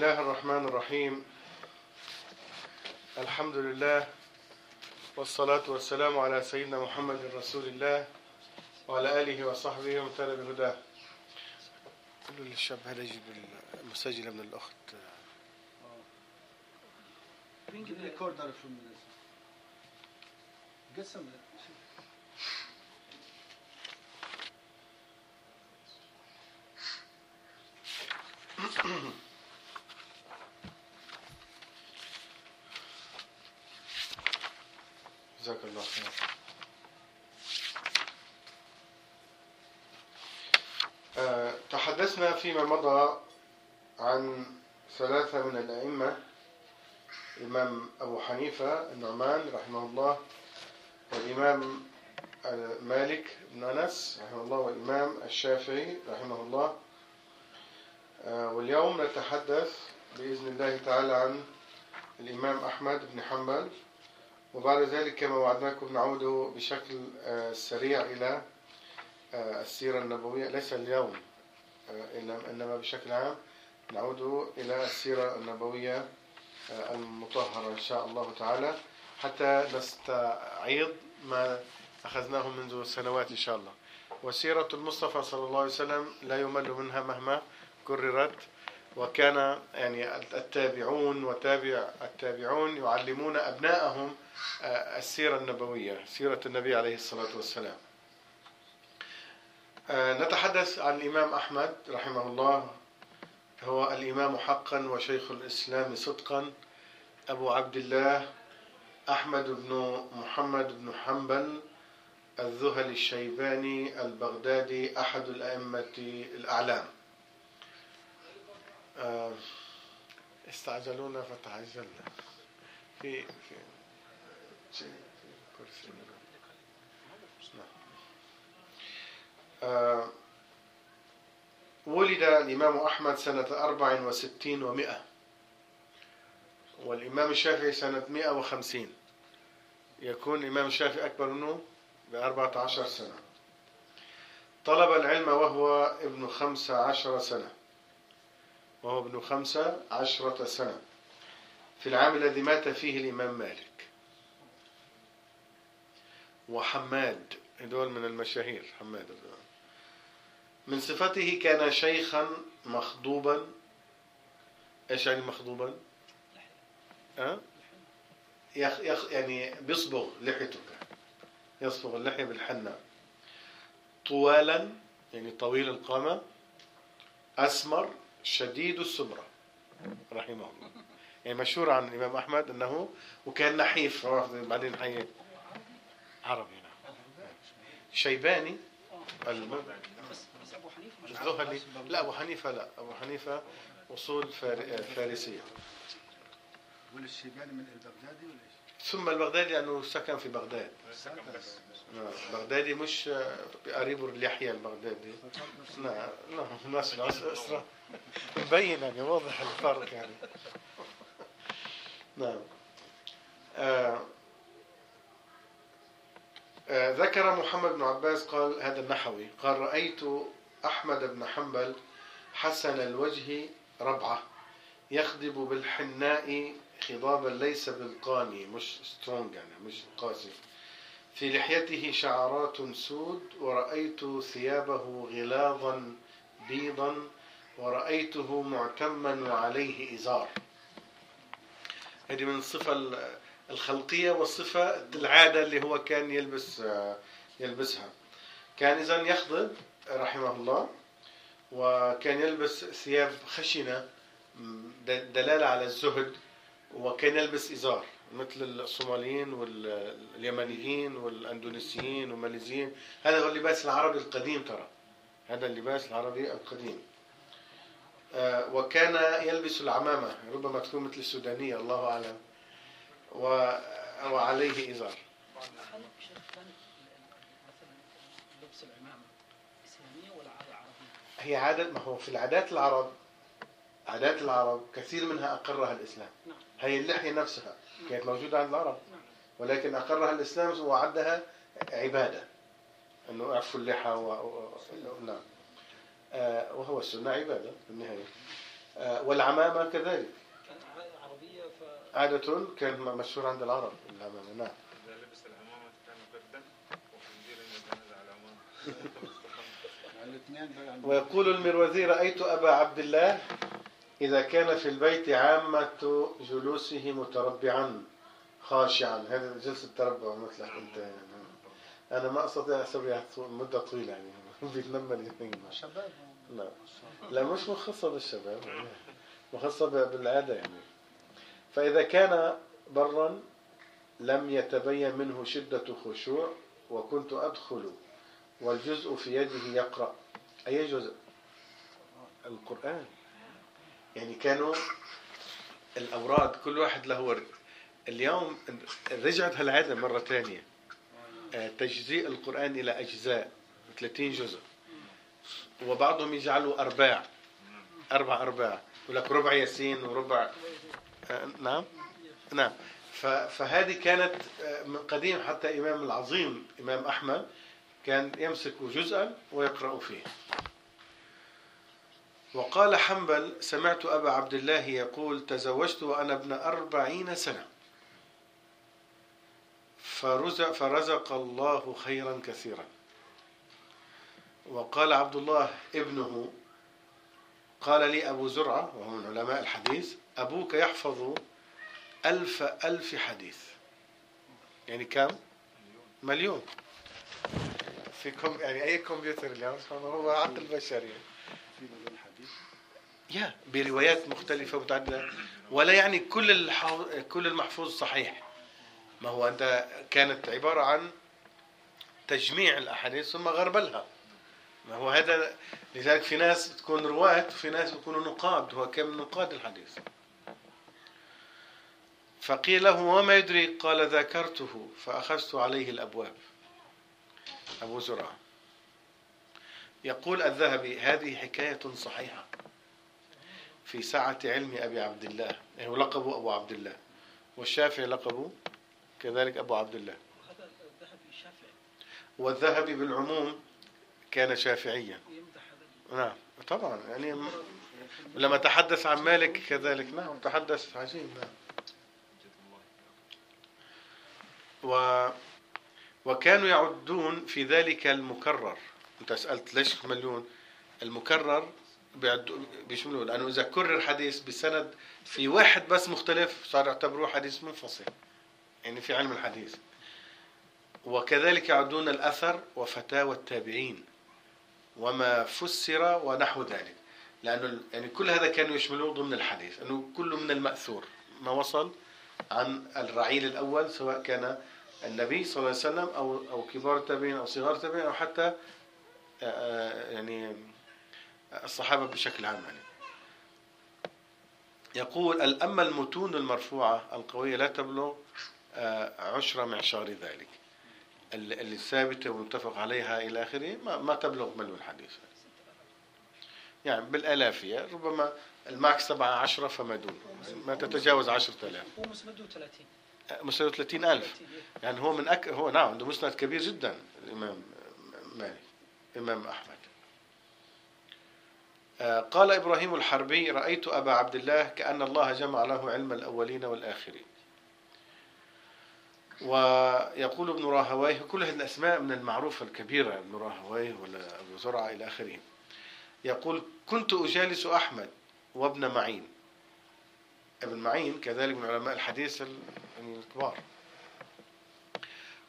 الله الرحمن الرحيم الحمد لله والصلاة والسلام على سيدنا محمد رسول الله وعلى آله وصحبه ومن تابع بهداه قولوا للشاب هل يجيب المسجلة من الأخت قسم جزاك آه، تحدثنا فيما مضى عن ثلاثة من الأئمة الإمام أبو حنيفة النعمان رحمه الله والإمام مالك بن أنس رحمه الله والإمام الشافعي رحمه الله. آه، واليوم نتحدث بإذن الله تعالى عن الإمام أحمد بن حنبل. وبعد ذلك كما وعدناكم نعود بشكل آه، سريع إلى آه، السيرة النبوية. ليس اليوم آه، إنما بشكل عام نعود إلى السيرة النبوية المطهرة إن شاء الله تعالى. حتى نستعيض ما أخذناه منذ سنوات إن شاء الله. وسيرة المصطفى صلى الله عليه وسلم لا يمل منها مهما كررت. وكان يعني التابعون وتابع التابعون يعلمون أبنائهم آه، السيرة النبوية سيرة النبي عليه الصلاة والسلام. آه، نتحدث عن الإمام أحمد رحمه الله. هو الإمام حقا وشيخ الإسلام صدقا. أبو عبد الله أحمد بن محمد بن حنبل الذهلي الشيباني البغدادي أحد الأئمة الأعلام. استعجلونا فتعجلنا. في في. كرسي. نعم. آه، ولد الإمام أحمد سنة أربع وستين ومائة والإمام الشافعي سنة مائة وخمسين. يكون الإمام الشافعي أكبر منه بأربعة عشر سنة. طلب العلم وهو ابن خمس عشر سنة. وهو ابن خمسة عشرة سنة. في العام الذي مات فيه الإمام مالك. وحماد دول من المشاهير حماد. من صفته كان شيخا مخضوبا. إيش يعني مخضوبا؟ أه؟ يخ يخ يعني بيصبغ لحيته يصبغ اللحية بالحنة. طوالا يعني طويل القامة. أسمر شديد السمرة رحمه الله. يعني مشهور عن الإمام أحمد أنه وكان نحيف بعدين حي عربي نعم. شيباني الذهلي لا أبو حنيفة لا. أبو حنيفة أصول فار... فارسية. ولا الشيباني من البغدادي ولا؟ ثم البغدادي لأنه سكن في بغداد. سكن بس. بغدادي مش قريب اليحيى البغدادي نعم نفس الأسرة مبين يعني واضح الفرق يعني. نعم. آه آه ذكر محمد بن عباس قال هذا النحوي قال رأيت أحمد بن حنبل حسن الوجه ربعة يخضب بالحناء خضابا ليس بالقاني. مش سترونج يعني مش قاسي. في لحيته شعرات سود ورأيت ثيابه غلاظا بيضا ورأيته معتما وعليه إزار. هذه من الصفة الخلقية والصفة العادة اللي هو كان يلبس يلبسها. كان إذا يخضب رحمه الله وكان يلبس ثياب خشنة دلالة على الزهد وكان يلبس إزار. مثل الصوماليين واليمنيين والأندونيسيين والماليزيين. هذا هو اللباس العربي القديم ترى. هذا اللباس العربي القديم. آه، وكان يلبس العمامة ربما تكون مثل السودانية الله أعلم. و... وعليه إزار؟ هي عادة ما هو في العادات العرب عادات العرب كثير منها أقرها الإسلام. نعم. هي اللحية نفسها. كانت موجودة عند العرب. نعم. ولكن أقرها الإسلام وعدها عبادة. أنه أعفوا اللحى و... نعم. آه، وهو السنة عبادة في النهاية. آه، والعمامة كذلك. كان ع- عربيه ف عادة كانت مشهورة عند العرب العمامة نعم. إذا لبس العمامة كان بردا وخنزير العمامة. ويقول المروزي رأيت أبا عبد الله إذا كان في البيت عامة جلوسه متربعا خاشعا. هذا جلسة تربع مثلك أنت يعني. أنا ما أستطيع أسويها مدة طويلة يعني. بيتنمل يمين شباب لا لا مش مخصصة بالشباب مخصصة بالعادة يعني. فإذا كان برا لم يتبين منه شدة خشوع وكنت أدخل والجزء في يده يقرأ. أي جزء؟ القرآن. يعني كانوا الأوراد كل واحد له ورد. اليوم رجعت هالعادة مرة ثانية. آه، تجزيء القرآن إلى أجزاء 30 جزء. وبعضهم يجعلوا أرباع. أربع أرباع. يقول لك ربع ياسين وربع. آه، نعم؟ نعم. فهذه كانت آه، من قديم حتى إمام العظيم إمام أحمد كان يمسك جزءا ويقرأ فيه. وقال حنبل سمعت أبا عبد الله يقول تزوجت وأنا ابن أربعين سنة. فرزق, فرزق الله خيرا كثيرا. وقال عبد الله ابنه قال لي أبو زرعة وهو من علماء الحديث أبوك يحفظ ألف ألف حديث. يعني كم؟ مليون. في كم يعني أي كمبيوتر اليوم؟ هو عقل بشري. يا بروايات مختلفة متعددة. ولا يعني كل. كل المحفوظ صحيح. ما هو أنت كانت عبارة عن تجميع الأحاديث ثم غربلها. ما هو هذا لذلك في ناس تكون رواة وفي ناس يكونوا نقاد. هو من نقاد الحديث؟ فقيل له وما يدري؟ قال ذكرته فأخذت عليه الأبواب. أبو زرعة. يقول الذهبي هذه حكاية صحيحة. في سعة علم أبي عبد الله. هو لقبه أبو عبد الله. والشافعي لقبه كذلك أبو عبد الله. والذهبي بالعموم كان شافعيا. نعم طبعا. يعني لما تحدث عن مالك كذلك. نعم تحدث عجيب. نعم. و وكانوا يعدون في ذلك المكرر. أنت سألت ليش مليون؟ المكرر بيشملوا. لأنه إذا كرر حديث بسند في واحد بس مختلف صار يعتبروه حديث منفصل. يعني في علم الحديث. وكذلك يعدون الأثر وفتاوى التابعين وما فسر ونحو ذلك. لأنه ال- يعني كل هذا كانوا يشملوه ضمن الحديث. أنه كله من المأثور ما وصل عن الرعيل الأول سواء كان النبي صلى الله عليه وسلم أو أو كبار التابعين أو صغار التابعين أو حتى آه، آه، يعني الصحابة بشكل عام يعني. يقول أما المتون المرفوعة القوية لا تبلغ آه، عشر معشار ذلك. ال- اللي ثابتة ومتفق عليها إلى آخره ما, ما تبلغ مليون حديث يعني بالآلافية ربما الماكس تبع عشرة فما دون. ما تتجاوز عشرة آلاف. هو مسنده 30 مسألة 30 ألف. 30 إيه. يعني هو من أك... هو نعم عنده مسند كبير جدا الإمام مالك إمام أحمد. آه، قال إبراهيم الحربي رأيت أبا عبد الله كأن الله جمع له علم الأولين والآخرين. ويقول ابن راهويه كل هذه الأسماء من المعروفة الكبيرة ابن راهويه ولا أبو زرعة إلى آخره يقول كنت أجالس أحمد وابن معين. ابن معين كذلك من علماء الحديث ال- الكبار.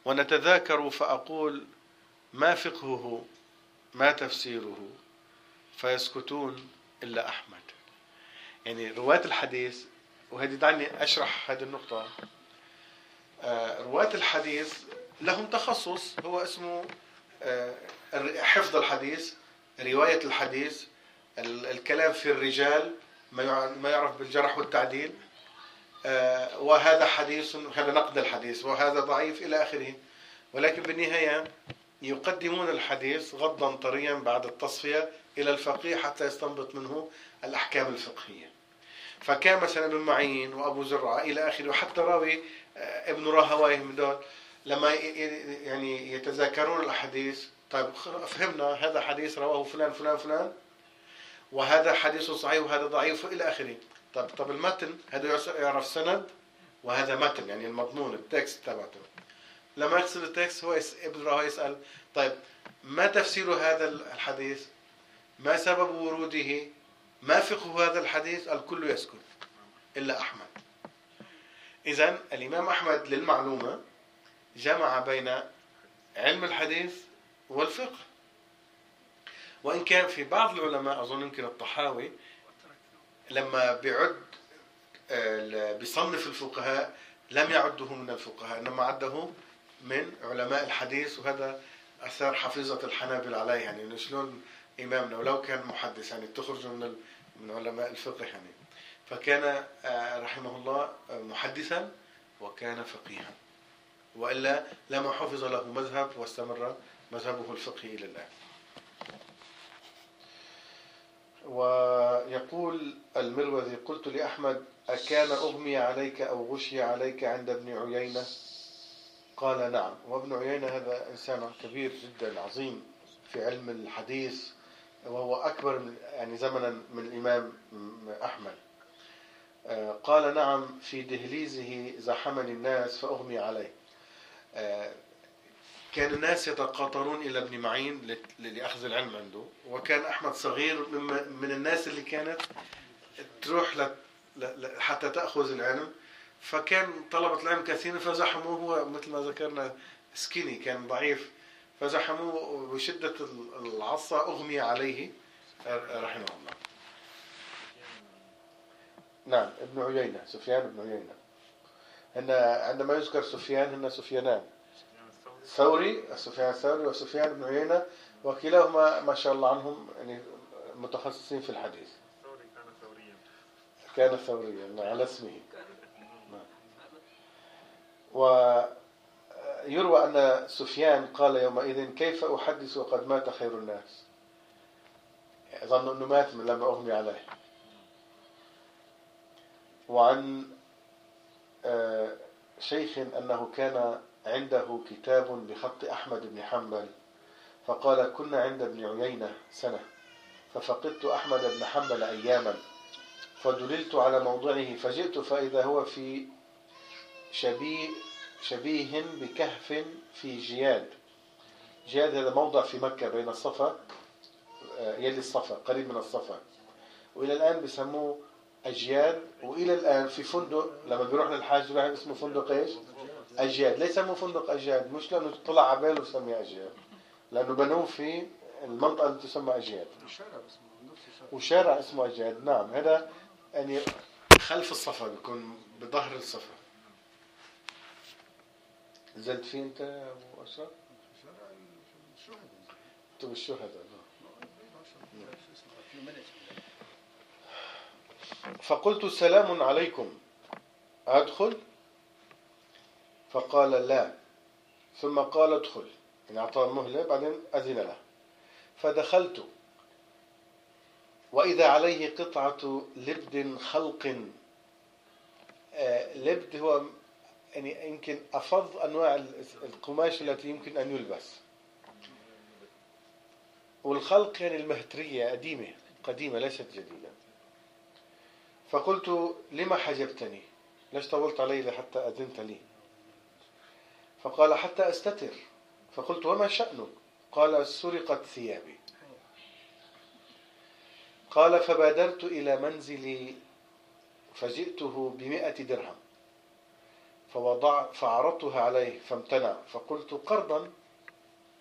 ونتذاكر فأقول ما فقهه ما تفسيره. فيسكتون إلا أحمد. يعني رواة الحديث وهذه دعني أشرح هذه النقطة. آه، رواة الحديث لهم تخصص هو اسمه آه، حفظ الحديث رواية الحديث ال- الكلام في الرجال ما يعرف بالجرح والتعديل. آه، وهذا حديث هذا نقد الحديث وهذا ضعيف إلى آخره. ولكن بالنهاية يقدمون الحديث غضا طريا بعد التصفية إلى الفقيه حتى يستنبط منه الأحكام الفقهية. فكان مثلا ابن معين وأبو زرعة إلى آخره وحتى راوي آه، ابن راهويه من دول لما يعني يتذاكرون الأحاديث طيب فهمنا هذا حديث رواه فلان فلان فلان وهذا حديث صحيح وهذا ضعيف إلى آخره. طب طب المتن هذا يعرف سند وهذا متن يعني المضمون التكست تبعته. لما يقصد التكست هو ابن راهو يسأل طيب ما تفسير هذا الحديث؟ ما سبب وروده؟ ما فقه هذا الحديث؟ الكل يسكت إلا أحمد. إذا الإمام أحمد للمعلومة جمع بين علم الحديث والفقه. وإن كان في بعض العلماء أظن يمكن الطحاوي لما بيعد آه، بيصنف الفقهاء لم يعده من الفقهاء إنما عده من علماء الحديث وهذا أثار حفيظة الحنابل عليه. يعني شلون إمامنا ولو كان محدث يعني تخرج من من علماء الفقه يعني. فكان آه، رحمه الله آه، محدثا وكان فقيها. وإلا لما حفظ له مذهب واستمر مذهبه الفقهي إلى الآن. ويقول المروذي قلت لأحمد أكان أغمي عليك أو غشي عليك عند ابن عيينة؟ قال نعم. وابن عيينة هذا إنسان كبير جدا عظيم في علم الحديث وهو أكبر من يعني زمنا من الإمام أحمد. آه، قال نعم في دهليزه زحمني الناس فأغمي عليه. آه، كان الناس يتقاطرون إلى ابن معين لأخذ العلم عنده. وكان أحمد صغير من الناس اللي كانت تروح حتى تأخذ العلم. فكان طلبة العلم كثيرا فزحموه هو مثل ما ذكرنا سكيني كان ضعيف. فزحموه بشدة ال- العصا أغمي عليه. آه، رحمه الله. نعم ابن عيينة سفيان بن عيينة. هن عندما يذكر سفيان هن سفيانان. ثوري سفيان الثوري وسفيان بن عيينة وكلاهما ما شاء الله عنهم يعني متخصصين في الحديث. كان ثوريا. كان ثوريا على اسمه. ويروى أن سفيان قال يومئذ كيف أحدث وقد مات خير الناس؟ ظن أنه مات من لما أغمي عليه. وعن آه، شيخ أنه كان عنده كتاب بخط أحمد بن حنبل فقال كنا عند ابن عيينة سنة ففقدت أحمد بن حنبل أياما فدللت على موضعه فجئت فإذا هو في شبيه شبيه بكهف في جياد. جياد هذا موضع في مكة بين الصفا آه، يلي الصفا قريب من الصفا. وإلى الآن بسموه أجياد وإلى الآن في فندق لما بيروح للحاج بيروح اسمه فندق إيش؟ أجياد. ليس سموه فندق أجياد مش لأنه طلع على باله سميه أجياد لأنه بنوه في المنطقة اللي تسمى أجياد. وشارع اسمه أجياد نعم. هذا يعني خلف الصفا بيكون بظهر الصفا. نزلت فيه أنت يا أبو أشرف؟ شارع الشهداء أنتم بالشهداء في منهج فقلت سلام عليكم. أدخل؟ فقال لا. ثم قال ادخل. يعني أعطاه مهلة بعدين أذن له. فدخلت. وإذا عليه قطعة لبد خلق. آه، لبد هو يعني يمكن أفض أنواع القماش التي يمكن أن يلبس. والخلق يعني المهترية قديمة قديمة ليست جديدة. فقلت لما حجبتني؟ ليش طولت علي حتى أذنت لي؟ فقال حتى أستتر. فقلت وما شأنك؟ قال سرقت ثيابي. قال فبادرت إلى منزلي فجئته بمئة درهم. فوضع فعرضتها عليه فامتنع فقلت قرضا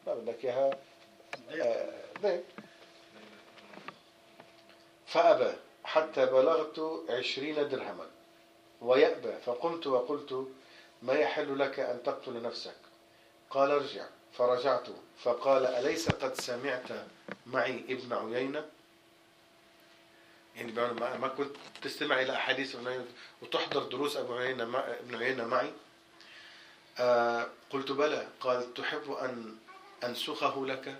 ما بدك إياها آه، فأبى حتى بلغت عشرين درهما ويأبى فقمت وقلت ما يحل لك أن تقتل نفسك؟ قال ارجع فرجعت فقال أليس قد سمعت معي ابن عيينة؟ يعني ما كنت تستمع إلى أحاديث ابن عيينة وتحضر دروس أبو عيينة مع ابن عيينة معي. آه قلت بلى. قال تحب أن أنسخه لك؟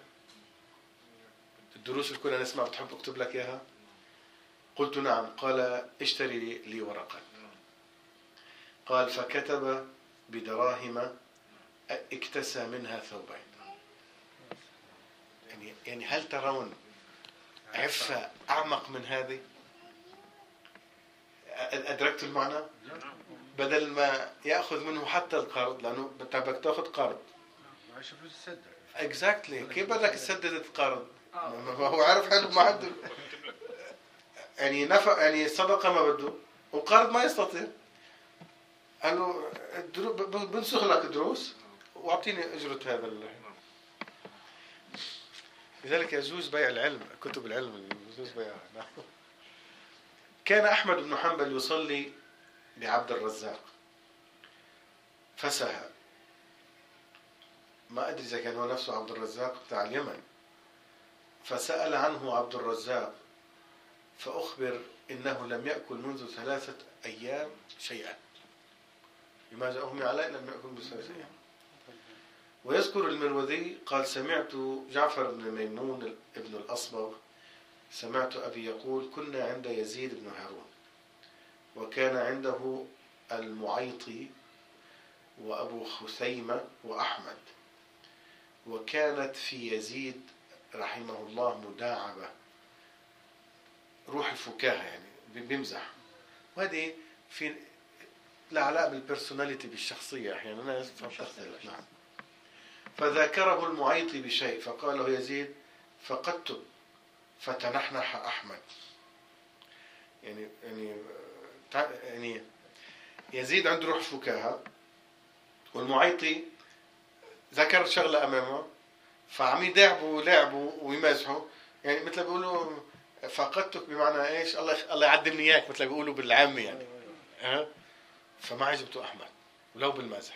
الدروس اللي كنا نسمع بتحب أكتب لك إياها؟ قلت نعم. قال اشتري لي- ورقة. قال فكتب بدراهم اكتسى منها ثوبين. يعني يعني هل ترون عفة أعمق من هذه أدركت المعنى؟ بدل ما يأخذ منه حتى القرض لأنه انت بدك تأخذ قرض ما يشوف تسدد اكزاكتلي كيف بدك تسدد القرض؟ آه. ما هو عارف حاله ما عنده يعني نفع يعني صدقة ما بده وقرض ما يستطيع قال له بنسخ لك دروس واعطيني أجرة هذا ال- نعم. لذلك يجوز بيع العلم كتب العلم يجوز بيعها. نعم. كان أحمد بن حنبل يصلي بعبد الرزاق. فسهى. ما أدري إذا كان هو نفسه عبد الرزاق بتاع اليمن. فسأل عنه عبد الرزاق فأخبر إنه لم يأكل منذ ثلاثة أيام شيئا. لماذا اغمي عليه لم يأكل منذ ثلاثة أيام. ويذكر المروذي قال سمعت جعفر بن ميمون ابن الأصبغ سمعت أبي يقول كنا عند يزيد بن هارون وكان عنده المعيطي وأبو خثيمة وأحمد وكانت في يزيد رحمه الله مداعبة روح الفكاهة يعني بيمزح وهذه في لها علاقة بالبرسوناليتي بالشخصية أحيانا ناس تختلف نعم. فذاكره المعيطي بشيء فقال له يزيد فقدت فتنحنح أحمد. يعني يعني يعني يزيد عنده روح فكاهة والمعيطي ذكر شغلة أمامه فعم يداعبوا لعبوا ويمازحوا يعني مثل بيقولوا فقدتك بمعنى إيش؟ الله الله يعدمني إياك مثل بيقولوا بالعامي يعني. فما عجبته أحمد ولو بالمزح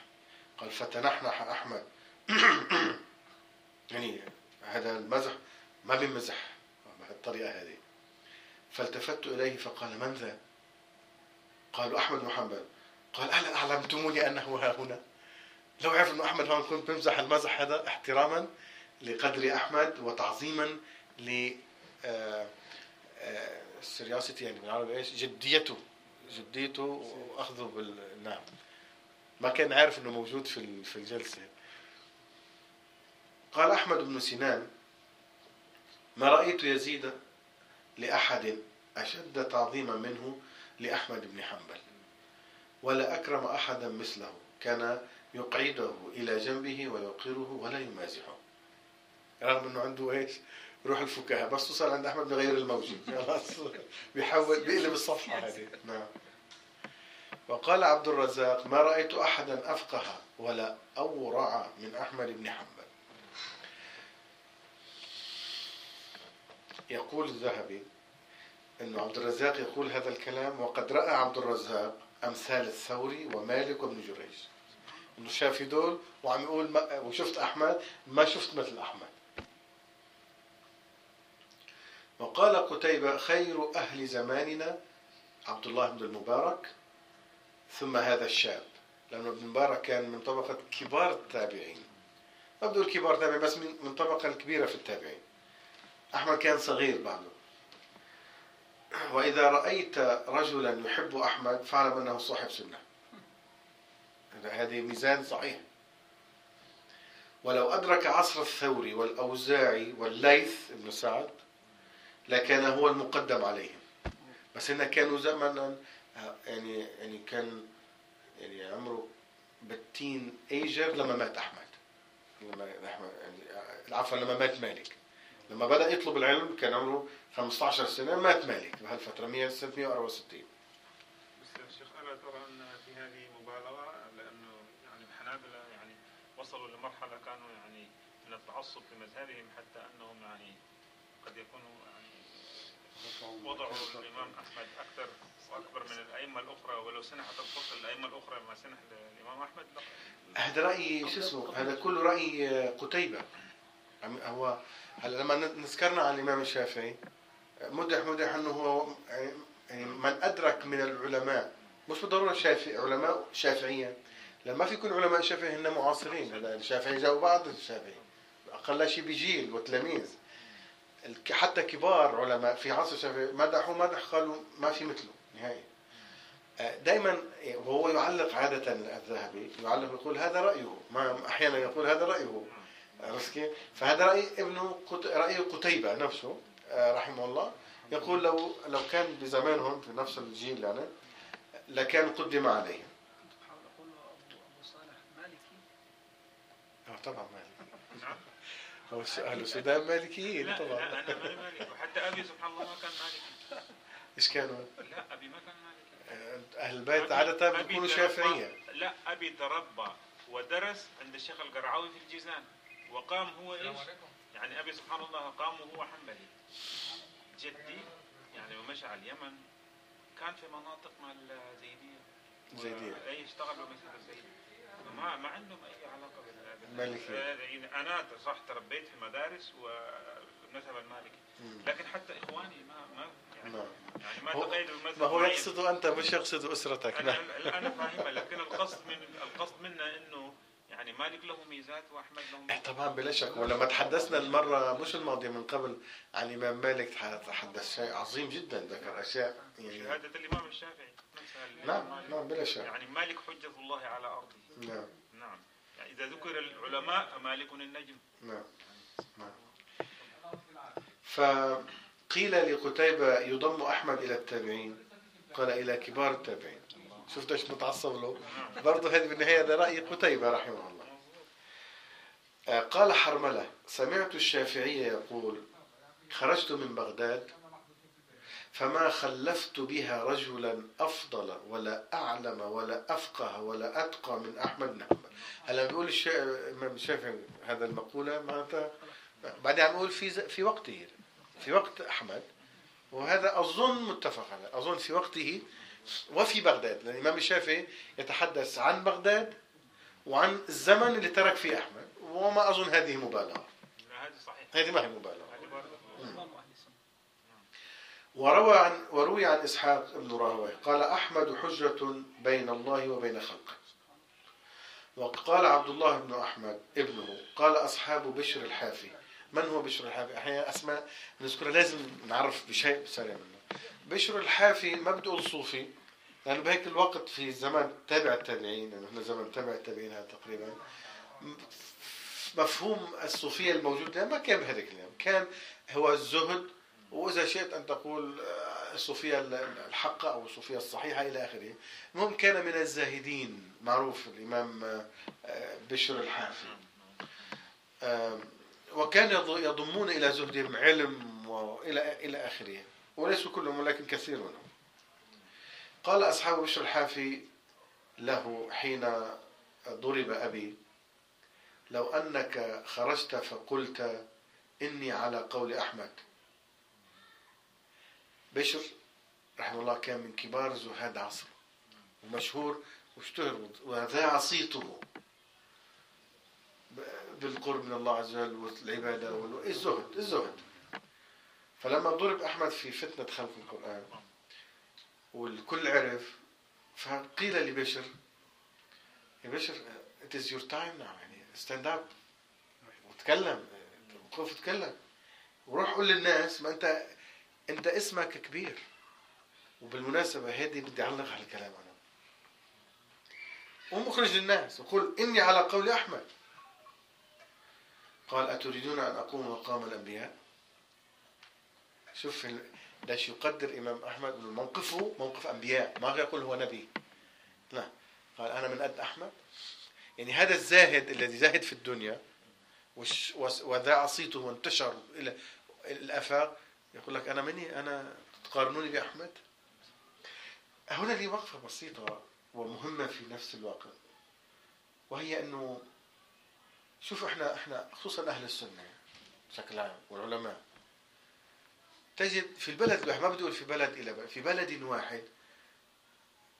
قال فتنحنح أحمد. يعني هذا المزح ما بيمزح بهالطريقه هذه فالتفت إليه فقال من ذا؟ قالوا أحمد بن حنبل قال ألا أعلمتموني أنه ها هنا؟ لو عرف انه أحمد هون كنت بمزح المزح هذا احتراما لقدر أحمد وتعظيما ل seriousity يعني بالعربي إيش؟ جديته جديته وأخذه بال نعم ما كان عارف إنه موجود في في الجلسة قال أحمد بن سنان ما رأيت يزيد لأحد أشد تعظيما منه لأحمد بن حنبل ولا أكرم أحدا مثله كان يقعده إلى جنبه ويوقره ولا يمازحه. رغم إنه عنده إيش؟ روح الفكاهة. بس توصل عند أحمد بغير الموجي خلاص بيحول بيقلب الصفحة هذه. نعم. وقال عبد الرزاق ما رأيت أحدا أفقه ولا أورع من أحمد بن حنبل. يقول الذهبي إنه عبد الرزاق يقول هذا الكلام وقد رأى عبد الرزاق أمثال الثوري ومالك وابن جريج. إنه شاف دول وعم يقول ما وشفت أحمد ما شفت مثل أحمد. وقال قتيبة خير أهل زماننا عبد الله بن المبارك ثم هذا الشاب لأنه ابن المبارك كان من طبقة كبار التابعين. ما بدول كبار التابعين بس من الطبقة الكبيرة في التابعين. أحمد كان صغير بعده. وإذا رأيت رجلا يحب أحمد فاعلم أنه صاحب سنة. هذه ميزان صحيح. ولو أدرك عصر الثوري والأوزاعي والليث بن سعد لكان هو المقدم عليهم. بس إن كانوا زمنا يعني يعني كان يعني عمره بالتين أيجر لما مات أحمد. لما أحمد يعني عفوا لما مات مالك. لما بدأ يطلب العلم كان عمره 15 سنة مات مالك بهالفترة 100 سنه 164 بس يا شيخ ألا ترى أن في هذه مبالغة لأنه يعني الحنابلة يعني وصلوا لمرحلة كانوا يعني من التعصب في مذهبهم حتى أنهم يعني قد يكونوا يعني وضعوا الإمام أحمد أكثر وأكبر من الأئمة الأخرى ولو سنحت الفرصة للأئمة الأخرى ما سنح للإمام أحمد هذا رأي شو اسمه هذا كله رأي قتيبة. عم- هو هلا لما نذكرنا عن الإمام الشافعي مدح مدح إنه هو يعني يعني من أدرك من العلماء مش بالضرورة شافعي علماء شافعيا لما ما في يكون علماء الشافعي هن معاصرين. الشافعي جاوا بعد الشافعي. أقل شيء بجيل وتلاميذ. حتى كبار علماء في عصر الشافعي مدحوا مدح قالوا ما في مثله نهائي. دائما وهو يعلق عادة الذهبي يعلق يقول هذا رأيه. ما أحيانا يقول هذا رأيه. عرفت كيف؟ فهذا رأي ابنه قت... رأي قتيبة نفسه آه، رحمه الله. يقول لو لو كان بزمانهم في نفس الجيل يعني لكان قدم عليهم. مالكي آه، طبعا مالكي. نعم. هو أهل السودان مالكيين طبعا. لا أنا ماني مالك وحتى أبي سبحان الله ما كان مالكي. إيش كانوا؟ لا أبي ما كان مالكي. آه، أهل البيت أبي بيكونوا شافعية. لا أبي تربى ودرس عند الشيخ القرعاوي في الجيزان. وقام هو إيش؟ يعني أبي سبحان الله قام وهو حنبلي جدي يعني ومشى على اليمن كان في مناطق مع الزيدية زيدية أي اشتغل بمذهب الزيدي ما ما عندهم أي علاقة بال- بال مالكي. آه، أنا صح تربيت في مدارس والمذهب المالكي. لكن حتى إخواني ما ما يعني, نعم. يعني ما هو- تقيدوا بالمذهب ما هو. يقصد أنت مش يقصد أسرتك أنا لا، أنا فاهمها لكن القصد من القصد منا إنه يعني مالك له ميزات وأحمد له ميزات. طبعا بلا شك. ولما تحدثنا المرة مش الماضية من قبل عن الإمام مالك تحدث شيء عظيم جدا ذكر أشياء يعني شهادة الإمام الشافعي. نعم. نعم بلا شك. يعني مالك حجة الله على أرضه. نعم. نعم. يعني إذا ذكر العلماء مالك النجم. نعم نعم. فقيل لقتيبة يضم أحمد إلى التابعين قال إلى كبار التابعين. شفت إيش متعصب له. برضه هذه بالنهاية هذا رأي قتيبة رحمه الله. آه، قال حرملة سمعت الشافعي يقول خرجت من بغداد فما خلفت بها رجلا أفضل ولا أعلم ولا أفقه ولا أتقى من أحمد بن حنبل. هلا بيقول الإمام الشافعي هذا المقولة معناتها؟ بعدين عم يقول في في وقته في وقت أحمد وهذا أظن متفق عليه أظن في وقته وفي بغداد لأن الإمام الشافعي يتحدث عن بغداد وعن الزمن اللي ترك فيه أحمد وما أظن هذه مبالغة. هذه صحيح هذه ما هي مبالغة. وروى عن وروي عن إسحاق بن راهويه قال أحمد حجة بين الله وبين خلقه. وقال عبد الله بن أحمد ابنه قال أصحاب بشر الحافي. من هو بشر الحافي؟ أحيانا أسماء نذكرها لازم نعرف بشيء سريع منه بشر الحافي ما بتقول صوفي لأنه بهيك الوقت في زمان تابع التابعين لأنه إحنا زمن تابع التابعين تقريبا. مفهوم الصوفية الموجود ما كان بهذيك الأيام كان هو الزهد وإذا شئت أن تقول آه، الصوفية الحقة أو الصوفية الصحيحة إلى آخره. المهم كان من الزاهدين معروف الإمام آه، آه، بشر الحافي. آم، وكان يض- يضمون إلى زهدهم علم والى إلى آخره. وليسوا كلهم ولكن كثير منهم. قال أصحاب بشر الحافي له حين ضرب أبي لو أنك خرجت فقلت إني على قول أحمد. بشر رحمه الله كان من كبار زهاد عصره ومشهور واشتهر وذاع صيته ب- بالقرب من الله عز وجل والعبادة والزهد الزهد. فلما ضرب أحمد في فتنة خلق القرآن والكل عرف فقيل لبشر يا بشر it is your time now يعني stand up وتكلم وقف تكلم وروح قول للناس ما أنت أنت اسمك كبير وبالمناسبة هذه بدي أعلق على الكلام أنا ومخرج للناس وقل إني على قول أحمد. قال أتريدون أن أقوم مقام الأنبياء؟ شوف ليش يقدر إمام أحمد أنه موقفه موقف أنبياء. ما يقول هو نبي. لا. قال أنا من قد أحمد. يعني هذا الزاهد الذي زاهد في الدنيا وذاع صيته وانتشر إلى الآفاق يقول لك أنا مني؟ أنا تقارنوني بأحمد؟ هنا لي وقفة بسيطة ومهمة في نفس الوقت وهي أنه شوف إحنا إحنا خصوصا أهل السنة بشكل عام والعلماء تجد في البلد الواحد ما بدي في بلد إلى بلد في بلد واحد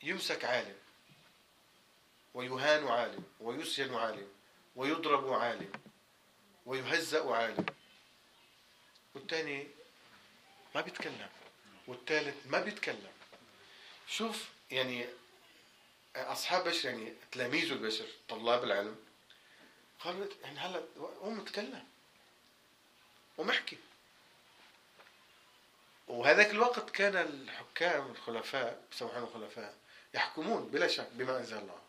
يمسك عالم ويهان عالم ويسجن عالم ويضرب عالم ويهزأ عالم. والثاني ما بيتكلم والثالث ما بيتكلم. شوف يعني أصحاب بشر يعني تلاميذ البشر طلاب العلم قالوا يعني هلا قوم اتكلم قوم احكي وهذاك الوقت كان الحكام الخلفاء بسموهم خلفاء يحكمون بلا شك بما أنزل الله.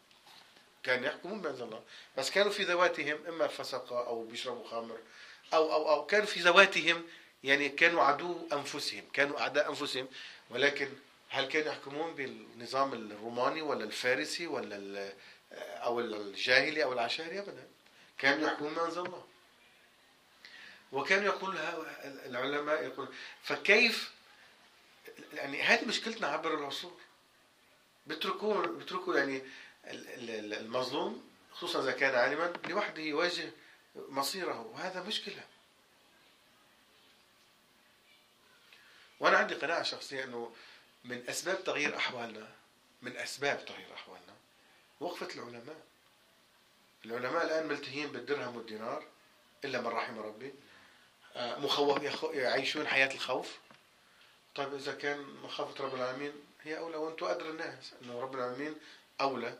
كان يحكمون بما أنزل الله. بس كانوا في ذواتهم إما فسقه أو بيشربوا خمر أو أو أو كانوا في ذواتهم يعني كانوا عدو أنفسهم كانوا أعداء أنفسهم. ولكن هل كانوا يحكمون بالنظام الروماني ولا الفارسي ولا أو الجاهلي أو العشائري أبدا. كانوا يحكمون ما أنزل الله. وكانوا يقول العلماء يقول فكيف؟ يعني هذه مشكلتنا عبر العصور. بيتركوا بيتركوا يعني ال- ال- المظلوم خصوصا إذا كان عالما لوحده يواجه مصيره وهذا مشكلة. وأنا عندي قناعة شخصية إنه من أسباب تغيير أحوالنا من أسباب تغيير أحوالنا وقفة العلماء. العلماء الآن ملتهين بالدرهم والدينار إلا من رحم ربي. مخوف يعيشون حياة الخوف. طيب إذا كان مخافة رب العالمين هي أولى وأنتم أدرى الناس انه رب العالمين أولى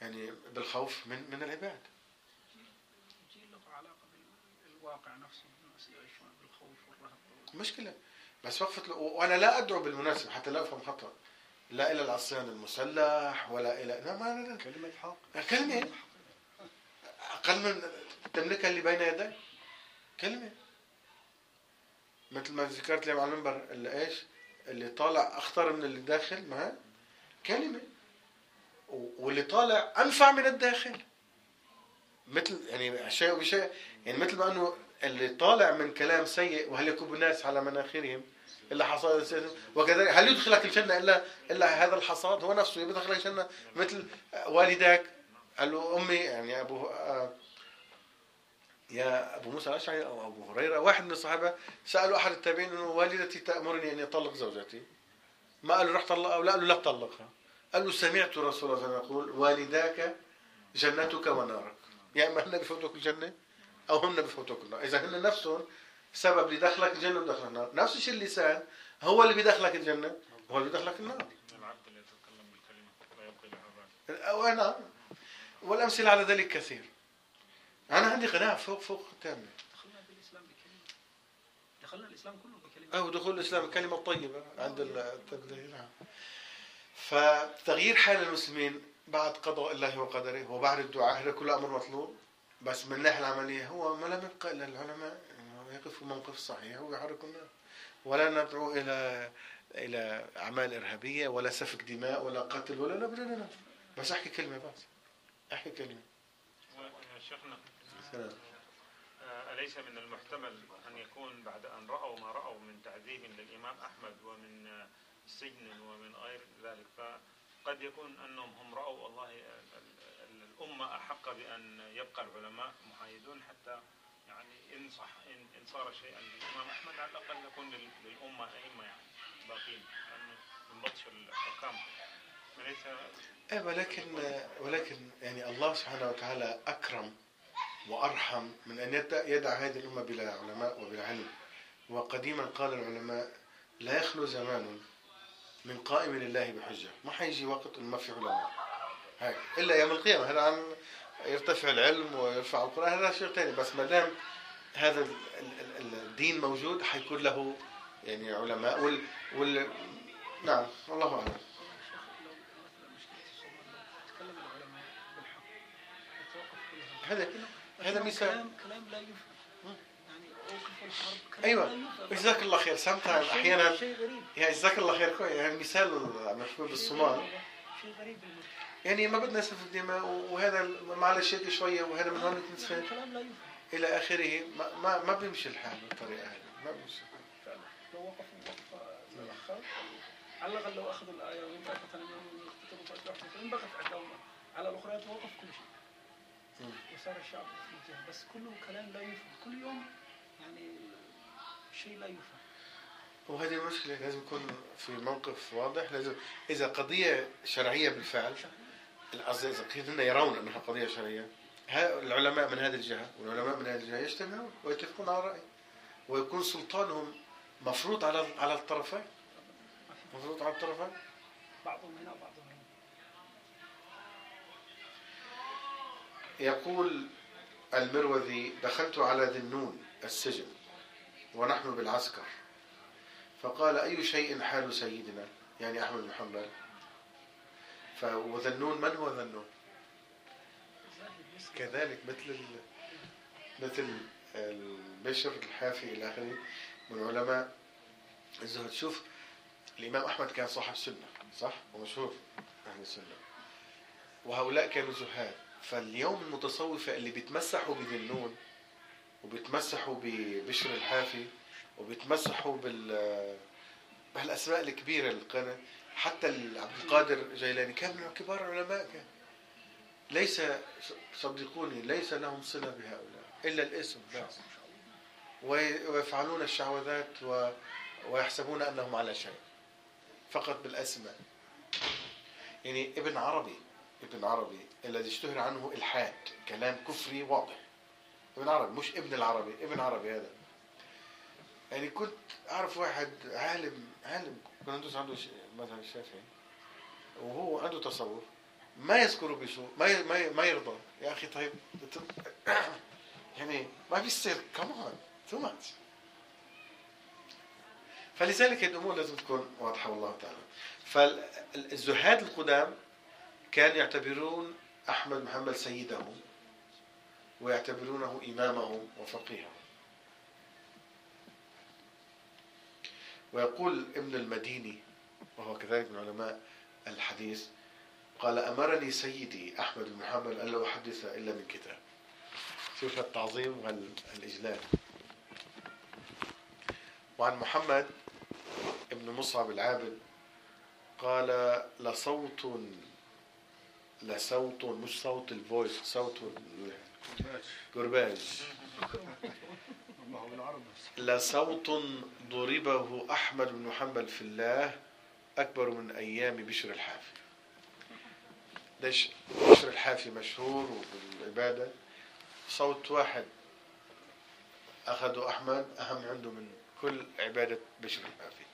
يعني بالخوف من من العباد. نفسه الناس يعيشون بالخوف والرهب مشكلة. بس وقفة ال- وأنا لا أدعو بالمناسبة حتى لا أفهم خطأ. لا إلى العصيان المسلح ولا إلى لا ما لا كلمة حق. لا. كلمة. أقل من تملكها اللي بين يديك. كلمة. مثل ما ذكرت لي على المنبر اللي إيش؟ اللي طالع أخطر من اللي داخل ما؟ و- واللي طالع أنفع من الداخل. مثل يعني شيء بشيء يعني مثل ما أنه اللي طالع من كلام سيء وهل الناس على مناخرهم إلا حصاد وكذلك هل يدخلك الجنة الا إلا هذا الحصاد هو نفسه؟ يدخلك الجنة مثل والداك. قال له أمي يعني ابو آه، يا أبو موسى الأشعري أو أبو هريرة واحد من الصحابة سألوا أحد التابعين إنه والدتي تأمرني أن اطلق زوجتي. ما قال له رح طلقها أو لا؟ قال له لا تطلقها. قال له سمعت رسول الله صلى الله عليه وسلم يقول والداك جنتك ونارك. يا اما هن بفوتوك الجنة؟ أو هن بفوتوك النار. إذا هن نفسهم سبب لدخلك الجنة ودخلك النار. نفس الشيء اللسان هو اللي بيدخلك الجنة هو اللي بيدخلك النار. العبد اللي يتكلم بالكلمة لا يبقي لها وأنا والأمثلة على ذلك كثير. أنا عندي قناعة فوق فوق تامه دخلنا بالإسلام بكلمة. دخلنا الإسلام كله بكلمة. أو دخول الإسلام كلمة طيبة عند التبليغ نعم. فتغيير حال المسلمين بعد قضاء الله وقدره وبعد الدعاء هذا كله أمر مطلوب. بس من الناحية العملية هو ما لم يبقى إلا العلماء يقفوا موقف صحيح ويحركوا الناس. ولا ندعو إلى إلى أعمال إرهابية ولا سفك دماء ولا قتل ولا لا لا لا. بس أحكي كلمة بس. أحكي كلمة. يا شيخنا. آه، أليس من المحتمل أن يكون بعد أن رأوا ما رأوا من تعذيب للإمام أحمد ومن آه، سجن ومن غير ذلك؟ فقد يكون أنهم هم رأوا والله ال- ال- ال- الأمة أحق بأن يبقى العلماء محايدون حتى يعني إن صح إن, إن صار شيئا للإمام أحمد على الأقل يكون لل- للأمة أئمة يعني باقين لأنه من بطش الحكام. أليس؟ إيه ولكن ولكن يعني الله سبحانه وتعالى أكرم وأرحم من أن يدع, هذه الأمة بلا علماء وبلا علم. وقديما قال العلماء لا يخلو زمان من قائم لله بحجة. ما حيجي وقت ما في علماء. هاي إلا يوم القيامة. هذا عن يرتفع العلم ويرفع القرآن. هذا شيء ثاني. بس ما دام هذا ال- ال- ال- الدين موجود حيكون له يعني علماء. وال, وال نعم والله أعلم. هذا هذا هذا مثال. كلام كلام لا يفهم. يعني يفهم. جزاك الله خير. سامتايم شيء- أحيانا. يعني جزاك الله خير. كويس يعني مثال مشهور بالصومال. شيء غريب. يعني ما بدنا نسفك دماء وهذا معلش هيك شوية وهذا من هون يفهم. إلى آخره. ما ما, ما بيمشي الحال بالطريقة هذه. ما بيمشي. فعلا لو وقفوا الآخر على الأقل لو اخذوا الآية فجاه واحدة فان بغت عندهم على الأخرى يتوقف كل شيء. وصار الشعب في جهة. بس كله كلام لا يفهم. كل يوم يعني شيء لا يفهم. وهذه المشكلة لازم يكون في موقف واضح. لازم إذا قضية شرعية بالفعل قصدي اذا كنا يرون أنها قضية شرعية. ها- العلماء من هذه الجهة والعلماء من هذه الجهة يجتمعون ويتفقون على راي ويكون سلطانهم مفروض على على الطرفين. مفروض على الطرفين؟ بعضهم هنا وبعضهم هنا يقول المروذي دخلت على ذي النون السجن ونحن بالعسكر. فقال أي شيء حال سيدنا؟ يعني أحمد بن حنبل. وذنون من هو ذنون كذلك مثل ال... مثل البشر الحافي إلى آخره من علماء الزهد. شوف الإمام أحمد كان صاحب سنة صح؟ ومشهور أهل السنة. وهؤلاء كانوا زهاد. فاليوم المتصوفة اللي بيتمسحوا بذنون وبيتمسحوا ببشر الحافي وبيتمسحوا بال بهالأسماء الكبيرة القنا حتى عبد القادر جيلاني كان من كبار العلماء كان. ليس صدقوني ليس لهم صلة بهؤلاء إلا الاسم بس. ويفعلون الشعوذات و... ويحسبون أنهم على شيء فقط بالأسماء. يعني ابن عربي ابن عربي الذي اشتهر عنه الحاد كلام كفري واضح. ابن عربي مش ابن العربي ابن عربي هذا. يعني كنت أعرف واحد عالم عالم كنت ندرس عنده المذهب الشافعي وهو عنده تصور ما يذكر بسوء ما ما ما يرضى. يا أخي طيب يعني ما بيصير كمان تو ماتش فلذلك الأمور لازم تكون واضحة والله تعالى. فالزهاد القدام كان يعتبرون أحمد محمد سيدهم ويعتبرونه امامهم وفقيههم ويقول ابن المديني وهو كذلك من علماء الحديث قال أمرني سيدي أحمد محمد ألا أحدث إلا من كتاب. شوف التعظيم والإجلال. وعن محمد ابن مصعب العابد قال لصوت لصوت مش صوت الفويس صوت بالعربي لصوت ضربه أحمد بن حنبل في الله أكبر من أيام بشر الحافي. ليش بشر الحافي مشهور وبالعبادة؟ صوت واحد أخذه أحمد أهم عنده من كل عبادة بشر الحافي.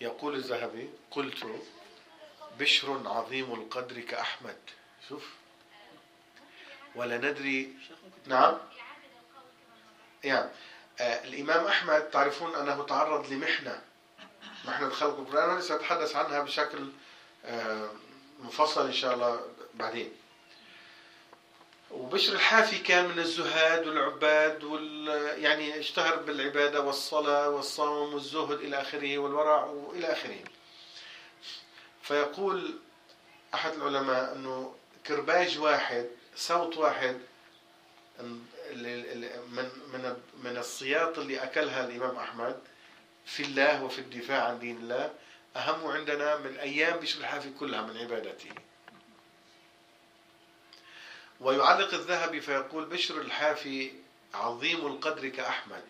يقول الذهبي قلت بشر عظيم القدر كأحمد. شوف. ولا ندري. نعم. يعني آه الإمام أحمد تعرفون أنه تعرض لمحنة. محنة خلق القرآن وأنا سأتحدث عنها بشكل آه مفصل إن شاء الله بعدين. وبشر الحافي كان من الزهاد والعباد وال يعني اشتهر بالعبادة والصلاة والصوم والزهد إلى آخره والورع وإلى آخره. فيقول أحد العلماء أنه كرباج واحد صوت واحد من من من السياط اللي أكلها الإمام أحمد في الله وفي الدفاع عن دين الله أهم عندنا من أيام بشر الحافي كلها من عبادته. ويعلق الذهبي فيقول بشر الحافي عظيم القدر كأحمد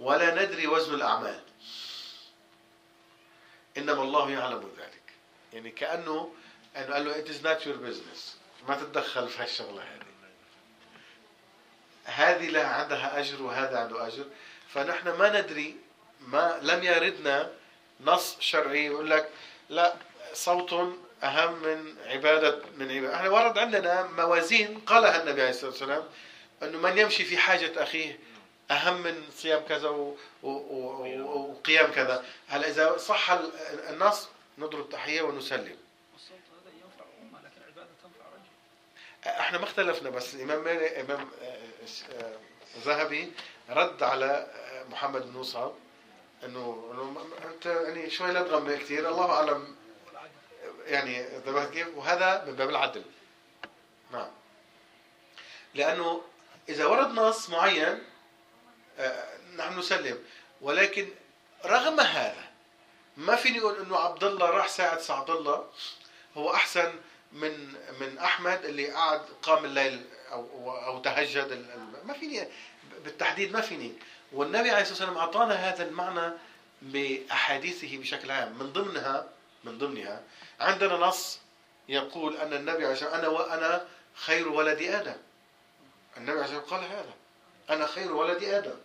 ولا ندري وزن الأعمال. إنما الله يعلم ذلك. يعني كأنه إنه قال له it is not your business ما تتدخل في هالشغلة هذه. هذه لها عندها أجر وهذا عنده أجر فنحن ما ندري ما لم يردنا نص شرعي يقول لك لا صوت أهم من عبادة من عبادة إحنا ورد عندنا موازين قالها النبي عليه الصلاة والسلام أنه من يمشي في حاجة أخيه أهم من صيام كذا و... و... و... وقيام كذا. هلا إذا صح النص نضرب تحية ونسلم. إحنا ما اختلفنا بس الامام مالك إمام ذهبي رد على محمد بن مصعب إنه انه أنت يعني شوي لا تغمى كثير الله أعلم. يعني انتبهت كيف وهذا من باب العدل. نعم. لأنه إذا ورد نص معين نحن نسلم. ولكن رغم هذا ما فيني أقول إنه عبد الله راح ساعد سعد الله. هو أحسن من من أحمد اللي قعد قام الليل أو أو تهجد ما فيني بالتحديد ما فيني. والنبي عليه الصلاة والسلام أعطانا هذا المعنى بأحاديثه بشكل عام. من ضمنها من ضمنها عندنا نص يقول أن النبي عليه الصلاة والسلام أنا وأنا خير ولد آدم. النبي عليه الصلاة والسلام قال هذا. أنا خير ولد آدم.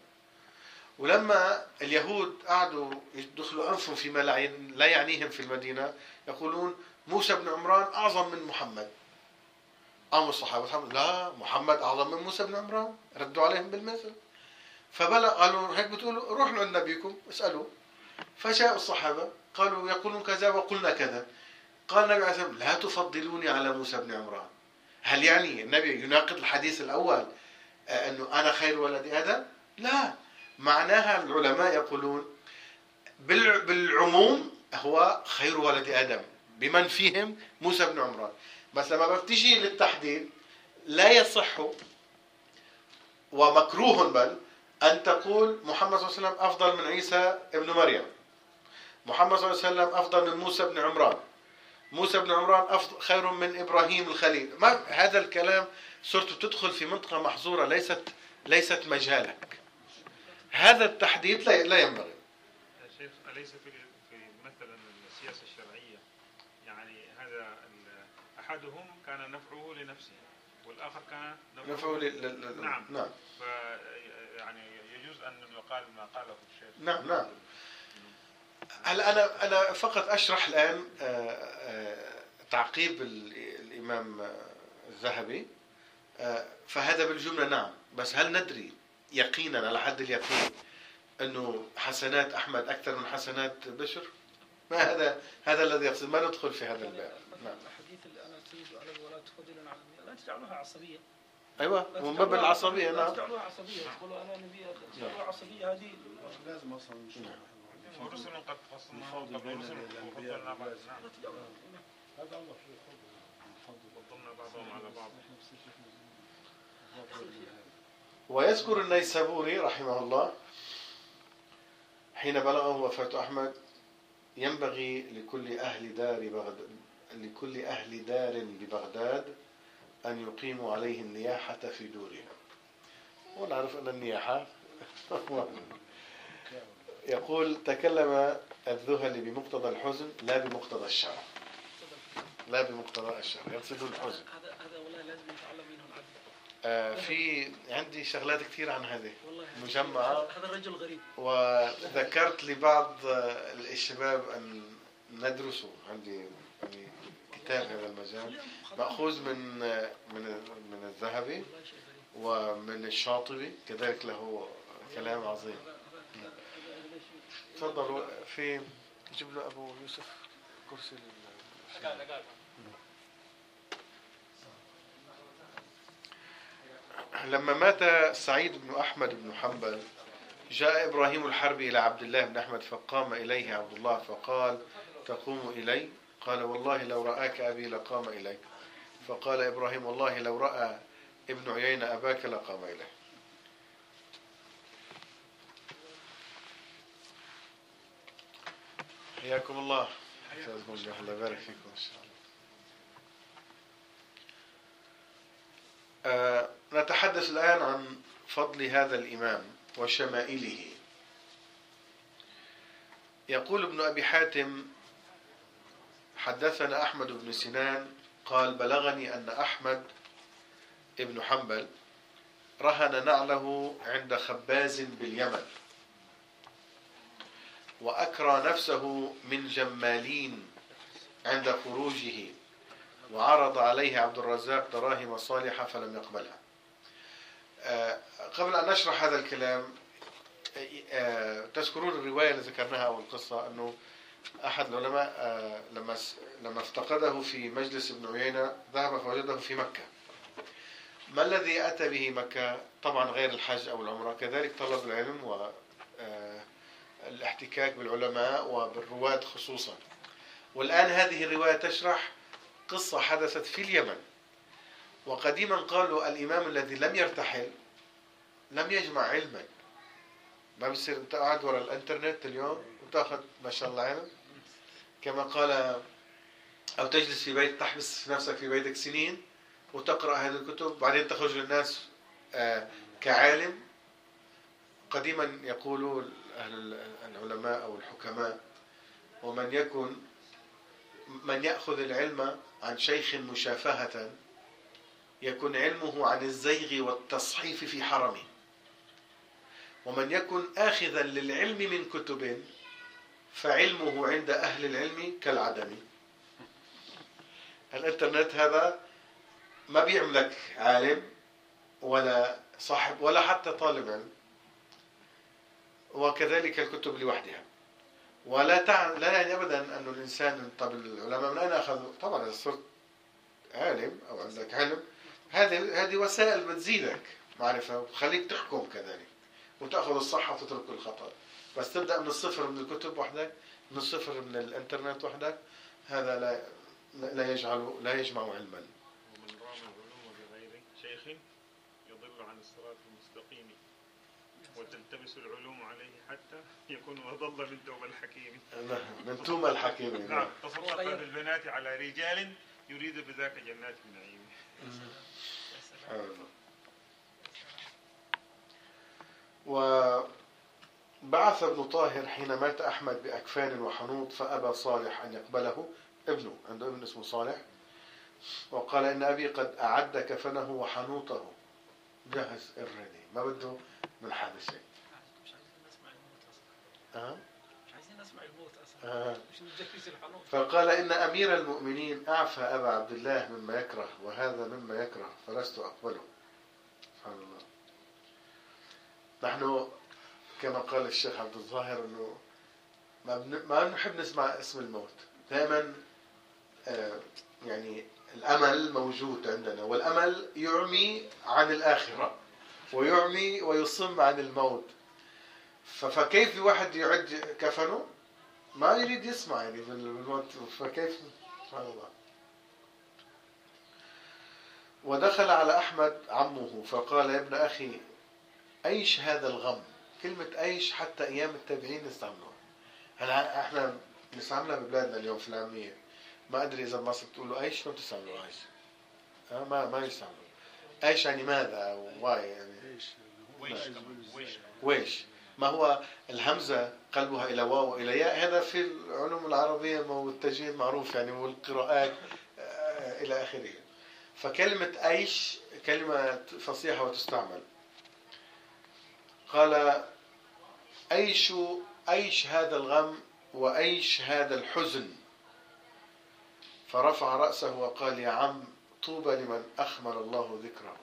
ولما اليهود قعدوا يدخلوا أنفهم فيما لا يعنيهم في المدينة يقولون موسى بن عمران أعظم من محمد. قاموا الصحابة لا محمد أعظم من موسى بن عمران. ردوا عليهم بالمثل. فبلغ قالوا هيك بتقولوا روحوا عند نبيكم اسألوا. فجاءوا الصحابة قالوا يقولون كذا وقلنا كذا. قال النبي عليه الصلاة والسلام لا تفضلوني على موسى بن عمران. هل يعني النبي يناقض الحديث الأول أنه أنا خير ولد آدم؟ لا. معناها العلماء يقولون بالع- بالعموم هو خير ولد آدم بمن فيهم موسى بن عمران. بس لما بتجي للتحديد لا يصح ومكروه بل أن تقول محمد صلى الله عليه وسلم أفضل من عيسى ابن مريم. محمد صلى الله عليه وسلم أفضل من موسى بن عمران. موسى بن عمران أفضل خير من إبراهيم الخليل. ما هذا الكلام صرت تدخل في منطقة محظورة ليست ليست مجالك هذا التحديد لا لا ينبغي. يا شيخ أليس في مثلا السياسة الشرعية؟ يعني هذا أحدهم كان نفعه لنفسه والآخر كان نفعه لل- لل- لل- نعم. نعم. ف يعني يجوز أن يقال ما قاله الشيخ. نعم نعم. هلا أنا أنا فقط أشرح الآن آه، آه، تعقيب ال- الإمام الذهبي. آه، فهذا بالجملة نعم بس هل ندري يقينا على حد اليقين أنه حسنات أحمد أكثر من حسنات بشر؟ ما هذا هذا الذي يقصد؟ ما ندخل في هذا الباب؟ نعم. اللي أنا تريد ولا لا تجعلوها عصبية. أيوه لا من باب العصبية لا نعم. تجعلوها عصبية. تقولوا أنا نبي تجعلوها عصبية هذه. لازم أصلا نشوف. ورسل قد فصلنا نفاضل قبل بين رسل الأنبياء وفضلنا بعض بعضهم على بعض ويذكر النيسابوري رحمه الله حين بلغه وفاة أحمد ينبغي لكل أهل دار بغداد لكل أهل دار ببغداد أن يقيموا عليه النياحة في دورهم. ونعرف أن النياحة يقول تكلم الذهلي بمقتضى الحزن لا بمقتضى الشرع لا بمقتضى الشرع يقصد الحزن. هذا هذا والله لازم يتعلم منه آه، في عندي شغلات كثير عن هذه مجمعة. هذا الرجل غريب. وذكرت لبعض الشباب أن ندرسه عندي يعني كتاب هذا المجال. مأخوذ من من من الذهبي ومن الشاطبي كذلك له كلام عظيم هذا هذا هذا هذا شيء- تفضلوا في جيب له أبو يوسف كرسي لل- لما مات سعيد بن أحمد بن حنبل جاء إبراهيم الحربي إلى عبد الله بن أحمد فقام إليه عبد الله فقال تقوم إلي؟ قال والله لو رآك أبي لقام إليك. فقال إبراهيم والله لو رأى ابن عيينة أباك لقام إليه حياكم الله. أستاذ منجح الله يبارك فيكم. إن شاء الله نتحدث الآن عن فضل هذا الإمام وشمائله. يقول ابن أبي حاتم حدثنا أحمد بن سنان قال بلغني أن أحمد ابن حنبل رهن نعله عند خباز باليمن. وأكرى نفسه من جمالين عند خروجه وعرض عليه عبد الرزاق دراهم صالحة فلم يقبلها. آه، قبل أن نشرح هذا الكلام آه، تذكرون الرواية اللي ذكرناها أو القصة أنه أحد العلماء آه، لما لما افتقده في مجلس ابن عيينة ذهب فوجده في مكة. ما الذي أتى به مكة؟ طبعا غير الحج أو العمرة كذلك طلب العلم آه، الاحتكاك بالعلماء وبالرواة خصوصا. والآن هذه الرواية تشرح قصة حدثت في اليمن. وقديما قالوا الإمام الذي لم يرتحل لم يجمع علما. ما بصير أنت قاعد ورا الإنترنت اليوم وتأخذ ما شاء الله علم؟ كما قال أو تجلس في بيت تحبس نفسك في بيتك سنين وتقرأ هذه الكتب بعدين تخرج للناس آه، كعالم. قديما يقولوا أهل العلماء أو الحكماء. ومن يكن من يأخذ العلم عن شيخ مشافهة يكن علمه عن الزيغ والتصحيف في حرمه. ومن يكن آخذا للعلم من كتب فعلمه عند أهل العلم كالعدم. الإنترنت هذا ما بيعملك عالم ولا صاحب ولا حتى طالب علم. وكذلك الكتب لوحدها. ولا تعني لا يعني ابدا انه الإنسان طب العلماء من أين أخذوا؟ طبعا إذا صرت عالم أو عندك علم هذه هذه وسائل بتزيدك معرفة وتخليك تحكم كذلك وتأخذ الصح وتترك الخطا بس تبدأ من الصفر من الكتب وحدك من الصفر من الإنترنت وحدك هذا لا لا يجعل لا يجمع علما ومن رام العلوم بغير شيخ يضل عن الصراط المستقيم وتلتبس العلوم عليه حتى يكون وضل من توب الحكيم. من توم الحكيم. نعم. تصرف بالبنات على رجال يريد بذاك جنات النعيم. وبعث ابن طاهر حين مات أحمد بأكفان وحنوط فأبى صالح أن يقبله. ابنه عنده ابن اسمه صالح. وقال إن أبي قد أعد كفنه وحنوطه. جهز الريدي ما بده من حدا شيء مش عايزين نسمع الموت أصلا أه؟ مش عايزين نسمع الموت أصلا أه. فقال إن أمير المؤمنين أعفى أبا عبد الله مما يكره وهذا مما يكره فلست أقبله. سبحان الله. نحن كما قال الشيخ عبد الظاهر أنه ما, بن... ما نحب نسمع اسم الموت. دائما آه، يعني الأمل موجود عندنا والأمل يعمي عن الآخرة. ويعمي ويصم عن الموت. فكيف واحد يعد كفنه؟ ما يريد يسمع يعني بال- بالموت فكيف؟ سبحان الله. ودخل على أحمد عمه فقال يا ابن أخي أيش هذا الغم؟ كلمة أيش حتى أيام التابعين نستعملوها هلا إحنا بنستعملها ببلادنا اليوم في العامية؟ ما أدري إذا بمصر بتقولوا أيش ما بتستعملوا أيش؟ ها ما ما يستعملوا أيش يعني ماذا؟ واي يعني؟ ويش. ويش ويش. ما هو الهمزة قلبها إلى واو وإلى ياء. هذا في العلوم العربية والتجويد معروف يعني والقراءات آه، إلى آخره. فكلمة أيش كلمة فصيحة وتستعمل. قال أيش أيش هذا الغم وأيش هذا الحزن. فرفع رأسه وقال يا عم طوبى لمن أخمل الله ذكره.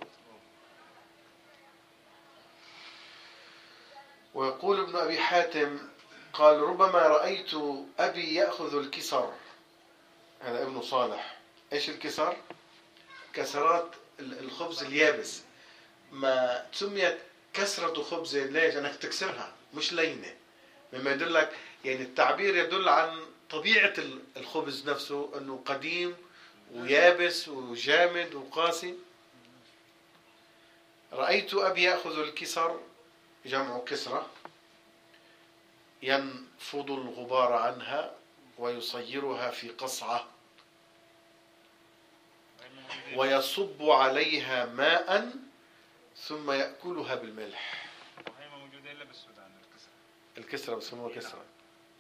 ويقول ابن أبي حاتم قال ربما رأيت أبي يأخذ الكسر. هذا ابن صالح. إيش الكسر؟ كسرات ال- الخبز اليابس. ما سميت كسرة خبز ليش؟ أنك تكسرها مش لينة. مما يدلك يعني التعبير يدل عن طبيعة ال- الخبز نفسه أنه قديم ويابس وجامد وقاسي. رأيت أبي يأخذ الكسر جمع كسرة ينفض الغبار عنها ويصيرها في قصعة ويصب عليها ماء ثم يأكلها بالملح. وهي ما موجودة إلا بالسودان الكسرة. الكسرة بسموها كسرة.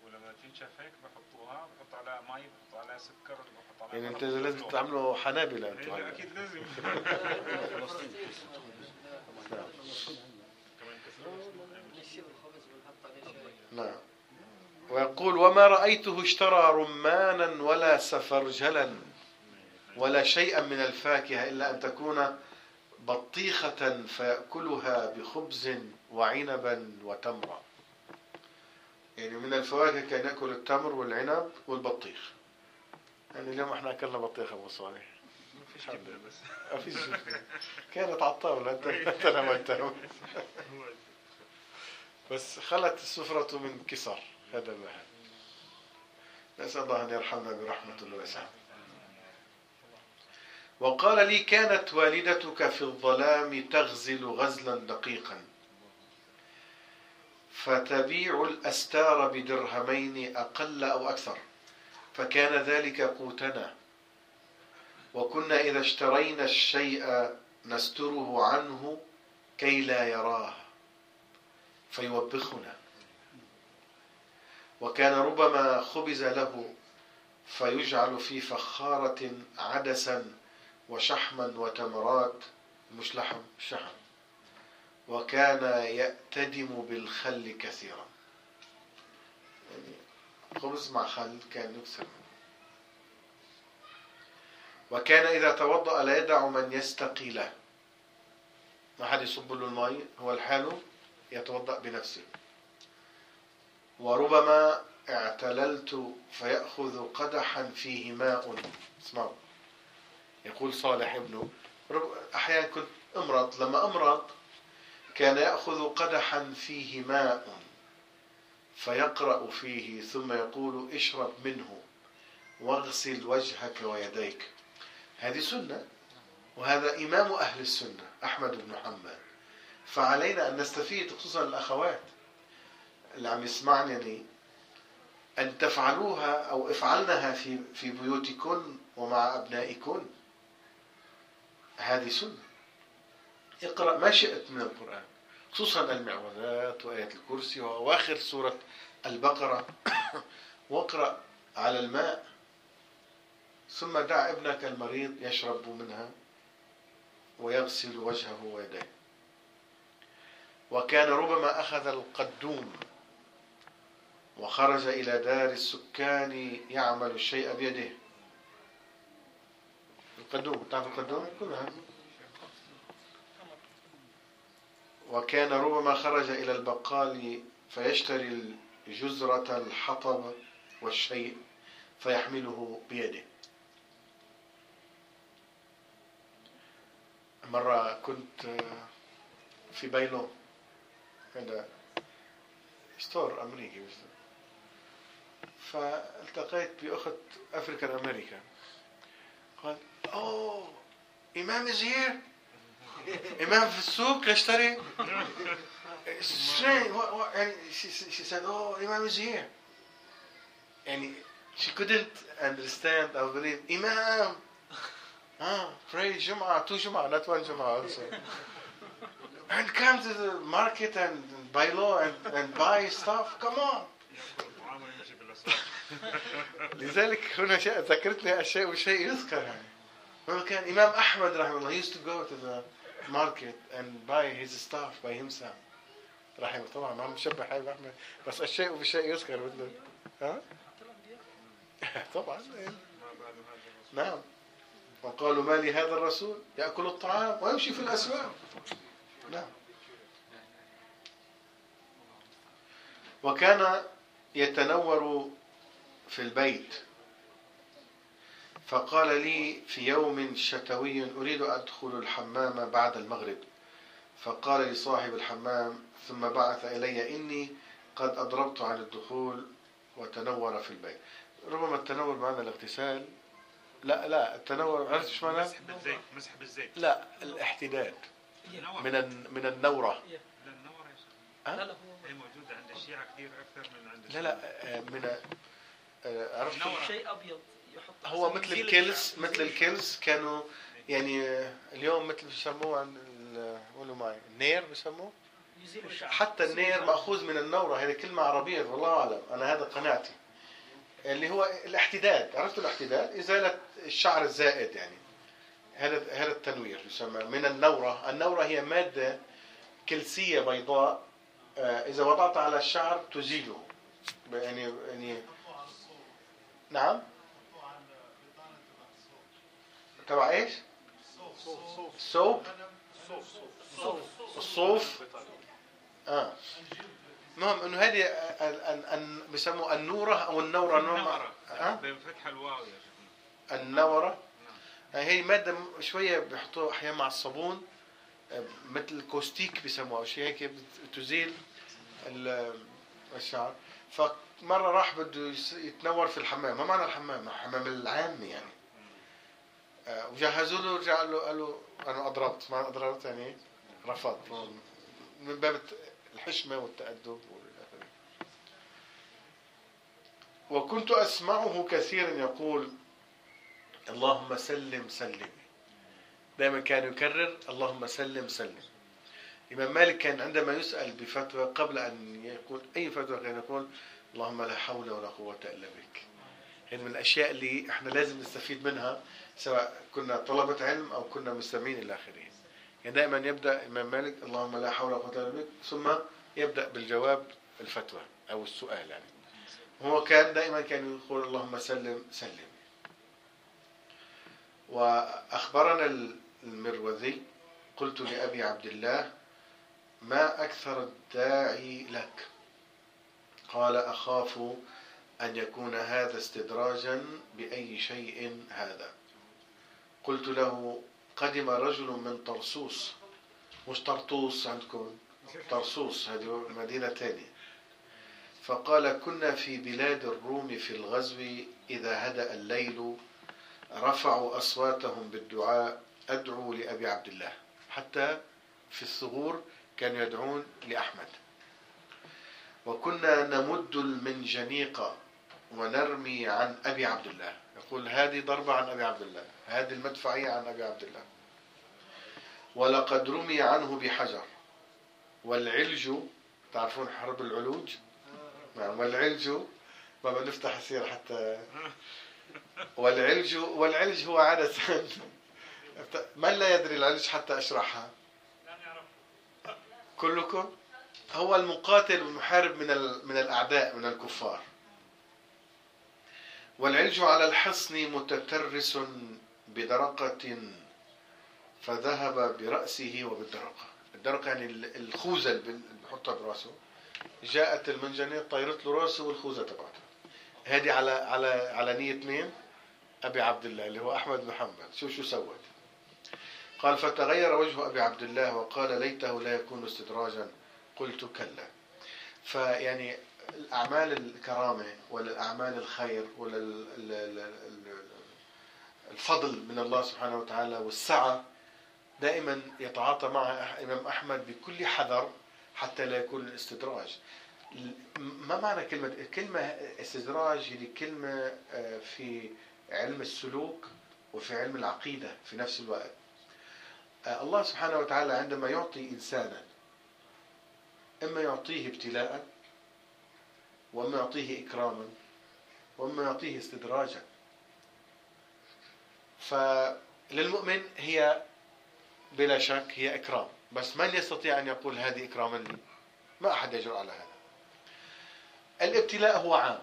ولما تنشف هيك بحطوها بحط عليها مي بحط عليها سكر بحط عليها يعني أنت لازم. تعملوا حنابلة أنتوا إيه، هلا. أكيد لازم. فلسطين نعم. ويقول وما رأيته اشترى رمانا ولا سفرجلا ولا شيئا من الفاكهة إلا أن تكون بطيخة فيأكلها بخبز وعنبا وتمرا يعني من الفواكه كان يأكل التمر والعنب والبطيخ. يعني اليوم إحنا أكلنا بطيخ أبو صالح. فيش جبنة بس ما فيش كانت على الطاولة أنت أنت نمتها بس خلت السفرة من كسر هذا هذا نسأل الله أن يرحمنا برحمة الواسعة وقال لي كانت والدتك في الظلام تغزل غزلا دقيقا فتبيع الأستار بدرهمين أقل أو أكثر فكان ذلك قوتنا وكنا إذا اشترينا الشيء نستره عنه كي لا يراه فيوبخنا. وكان ربما خبز له فيجعل في فخارة عدسا وشحما وتمرات مش لحم شحم. وكان يأتدم بالخل كثيرا. يعني خبز مع خل كان يكثر. منه وكان إذا توضأ لا يدع من يستقي له ما حد يصب له الماء هو لحاله يتوضأ بنفسه. وربما اعتللت فيأخذ قدحا فيه ماء. اسمعوا. يقول صالح ابنه أحيانا كنت أمرض. لما أمرض كان يأخذ قدحا فيه ماء فيقرأ فيه ثم يقول اشرب منه واغسل وجهك ويديك. هذه سنة وهذا إمام أهل السنة أحمد بن حنبل. فعلينا أن نستفيد خصوصا الأخوات اللي عم يسمعني أن تفعلوها أو افعلنها في في بيوتكن ومع أبنائكن. هذه سنة. اقرأ ما شئت من القرآن خصوصا المعوذات وآية الكرسي وأواخر سورة البقرة. واقرأ على الماء. ثم دع ابنك المريض يشرب منها ويغسل وجهه ويديه. وكان ربما أخذ القدوم وخرج إلى دار السكان يعمل الشيء بيده. القدوم تعرف القدوم؟ كلها وكان ربما خرج إلى البقال فيشتري جزرة الحطب والشيء فيحمله بيده. مرة كنت في بيلون هذا ستور أمريكي فالتقيت بأخت أفريكان أمريكان. قال أوه إمام is here. إمام في السوق يشتري. Strange. What, what, and she, she said oh Imam is here. يعني she couldn't understand or believe. Imam ah pray Jum'ah two Jum'ah not one Jum'ah also. And come to the market and buy low and, and buy stuff. Come on. لذلك هنا شيء ذكرتني أشياء وشيء يذكر يعني. هو كان إمام أحمد رحمه الله used to go to the market and buy his stuff by himself. رحمه طبعا ما عم بشبه حبيب أحمد. بس الشيء بالشيء يذكر. مثل ها؟ طبعا. نعم. وقالوا ما لي هذا الرسول؟ يأكل الطعام ويمشي في الأسواق. نعم. وكان يتنور في البيت. فقال لي في يوم شتوي أريد أن أدخل الحمام بعد المغرب. فقال لي صاحب الحمام ثم بعث إلي إني قد أضربت عن الدخول وتنور في البيت. ربما التنور معنى الاغتسال لا لا التنور عرفت إيش معناه؟ مسح بالزيت مسح بالزيت. لا الاحتداد. من الن- من النورة. لا النور يا شيخ. ها؟ لا لا هو هي موجودة عند الشيعة كثير أكثر من عند لا لا آه، من آه، عرفت. شيء أبيض يحط هو مثل الشعر. مثل الكلز كانوا يعني آه، اليوم مثل بيسموه عن ال- قولوا معي النير بيسموه؟ الشعر. حتى النير مأخوذ من النورة هذه كلمة عربية والله أعلم. أنا هذا قناعتي. اللي هو الاحتداد. عرفتوا الاحتداد؟ إزالة الشعر الزائد يعني. هذا هذا التنوير يسمى من النورة. النورة هي مادة كلسية بيضاء آه، إذا وضعت على الشعر تزيله. يعني يعني نعم؟ تبع إيش؟ الصوف الصوف آه. المهم إنه هذه بسموها النورة أو النورة النورة. ها؟ بفتح الواو يا شيخ. النورة. هي مادة شوية بيحطوها أحيانا مع الصابون آه، مثل كوستيك بيسموها أو شيء هيك تزيل ال- الشعر. فمرة راح بده يتنور في الحمام. ما معنى الحمام؟ الحمام العام يعني. آه، وجهزوا له رجع له قال له أنا أضربت. ما أضربت يعني رفض من باب والى آخره. وكنت أسمعه كثيرا يقول اللهم سلم سلم. دائما كان يكرر اللهم سلم سلم. الإمام مالك كان عندما يسأل بفتوى قبل أن يقول أي فتوى كان يقول اللهم لا حول ولا قوة إلا بك. هذه من الأشياء اللي إحنا لازم نستفيد منها سواء كنا طلبة علم أو كنا مستمعين إلى آخره. يعني دائما يبدأ الإمام مالك اللهم لا حول ولا قوة إلا بك ثم يبدأ بالجواب الفتوى أو السؤال يعني. هو كان دائما كان يقول اللهم سلم سلم. وأخبرنا المروذي قلت لأبي عبد الله ما أكثر الداعي لك؟ قال أخاف أن يكون هذا استدراجا بأي شيء هذا. قلت له قدم رجل من طرسوس. مش طرطوس عندكم؟ طرسوس هذه مدينة ثانية فقال كنا في بلاد الروم في الغزو إذا هدأ الليل رفعوا أصواتهم بالدعاء أدعو لأبي عبد الله. حتى في الثغور كانوا يدعون لأحمد. وكنا نمد المنجنيق ونرمي عن أبي عبد الله. يقول هذه ضربة عن أبي عبد الله هذه المدفعية عن أبي عبد الله. ولقد رمي عنه بحجر. والعلج تعرفون حرب العلوج؟ نعم والعلج ما بنفتح السيرة حتى. والعلج والعلج هو عادة. من لا يدري العلج حتى أشرحها؟ كلكم؟ هو المقاتل والمحارب من من الأعداء من الكفار. والعلج على الحصن متترس بدرقة فذهب برأسه وبالدرقة. الدرقة يعني ال- الخوذة اللي بحطها براسه. جاءت المنجنيق طيرت له راسه والخوذة تبعته. هذه على على على نية مين؟ أبي عبد الله اللي هو أحمد حنبل شو شو سوت. قال فتغير وجه أبي عبد الله وقال ليته لا يكون استدراجا. قلت كلا. فيعني الأعمال الكرامة ولا الأعمال الخير ولا ال- ال- ال- ال- الفضل من الله سبحانه وتعالى والسعة دائما يتعاطى معها الإمام أحمد بكل حذر حتى لا يكون الاستدراج. ما معنى كلمة كلمة استدراج هي كلمة آه، في علم السلوك وفي علم العقيدة في نفس الوقت. آه، الله سبحانه وتعالى عندما يعطي إنسانا إما يعطيه ابتلاء وإما يعطيه إكراما وإما يعطيه استدراجا. فللمؤمن هي بلا شك هي إكرام. بس من يستطيع أن يقول هذه إكراما لي؟ ما أحد يجرؤ على هذا. الابتلاء هو عام.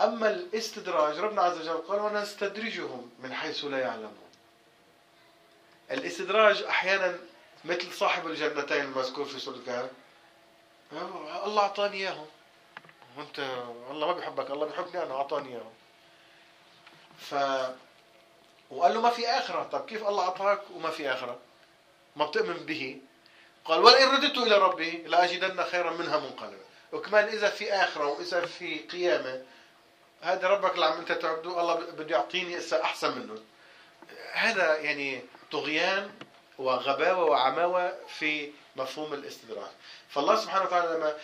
أما الاستدراج ربنا عز وجل قال ونستدرجهم من حيث لا يعلمون. الاستدراج أحيانا مثل صاحب الجنتين المذكور في سورة الكهف. الله أعطاني إياهم. وأنت الله ما بيحبك الله بيحبني أنا أعطاني إياهم. ف وقال له ما في آخرة. طب كيف الله أعطاك وما في آخرة؟ ما بتؤمن به. قال ولئن رددت إلى ربي لأجدن خيرا منها منقلبا. وكمان إذا في آخرة وإذا في قيامة هذا ربك اللي عم أنت تعبده الله بده يعطيني إسا أحسن منه. هذا يعني طغيان وغباوة وعماوة في مفهوم الاستدراج فالله سبحانه وتعالى لما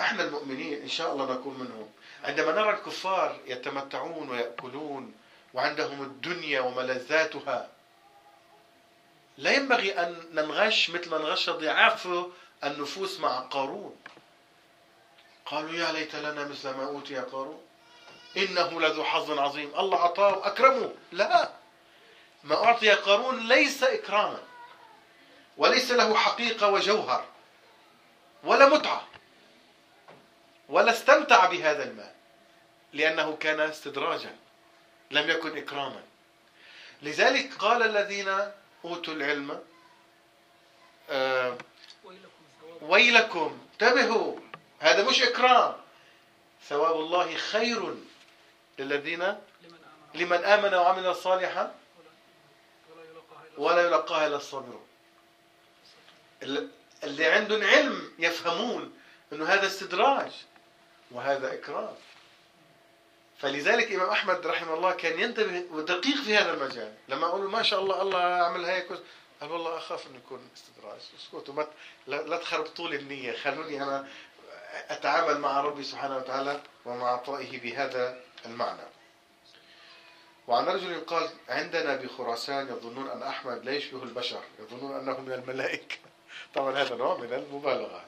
إحنا المؤمنين إن شاء الله نكون منهم. عندما نرى الكفار يتمتعون ويأكلون وعندهم الدنيا وملذاتها لا ينبغي أن ننغش مثل ما انغش ضعاف النفوس مع قارون. قالوا يا ليت لنا مثل ما أوتي قارون. إنه لذو حظ عظيم. الله أعطاه. وأكرمه لا. ما أعطي قارون ليس إكراما وليس له حقيقة وجوهر. ولا متعة. ولا استمتع بهذا المال. لأنه كان استدراجا. لم يكن إكراما. لذلك قال الذين أوتوا العلم آه ويلكم انتبهوا هذا مش إكرام. ثواب الله خير للذين لمن آمن وعمل صالحا ولا يلقاها إلا الصابرون. اللي- عندهم علم يفهمون أنه هذا استدراج وهذا إكرام فلذلك إمام أحمد رحمه الله كان ينتبه ودقيق في هذا المجال. لما أقول له ما شاء الله الله عمل هيك قال والله أخاف أنه يكون استدراج. اسكتوا ما ت- لا لا تخربطوا لي النية. خلوني أنا أتعامل مع ربي سبحانه وتعالى ومع عطائه بهذا المعنى. وعن رجل قال عندنا بخراسان يظنون أن أحمد لا يشبه البشر يظنون أنه من الملائكة. طبعا هذا نوع من المبالغة.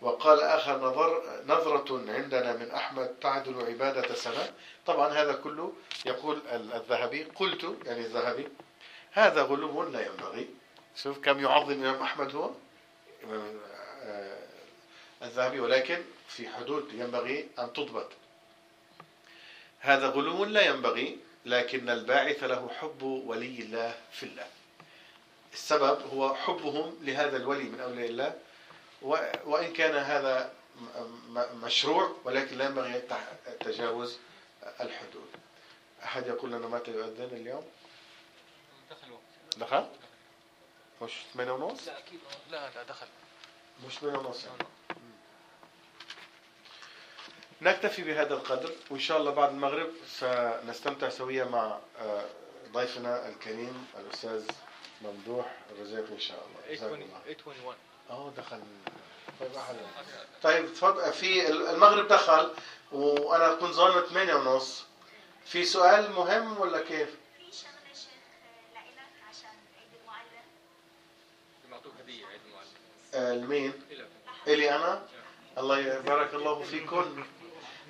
وقال آخر نظر نظرة عندنا من أحمد تعدل عبادة سنة. طبعا هذا كله يقول ال- الذهبي. قلت يعني الذهبي هذا غلو لا ينبغي. شوف كم يعظم الإمام أحمد هو. آه، الذهبي. ولكن في حدود ينبغي أن تضبط. هذا غلو لا ينبغي لكن الباعث له حب ولي الله في الله. السبب هو حبهم لهذا الولي من أولياء الله وإن كان هذا مشروع ولكن لا ينبغي تجاوز الحدود. أحد يقول لنا متى يؤذن اليوم؟ دخل وقت. دخل؟ مش 8 ونص؟ لا أكيد. لا لا دخل. مش 8 ونص. يعني. نكتفي بهذا القدر وإن شاء الله بعد المغرب سنستمتع سويا مع آه، ضيفنا الكريم الأستاذ ممدوح الرزاق إن شاء الله. جزاكم الله. 821 آه دخل. طيب أحلى. طيب تفضل. في المغرب دخل وأنا كنت ظن 8 ونص. في سؤال مهم ولا كيف؟ في شغله لإلك عشان عيد المعلم معطوك هدية عيد المعلم. آه، لمين؟ لك إلي أنا؟ الله يبارك الله فيكم